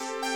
Bye.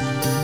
Música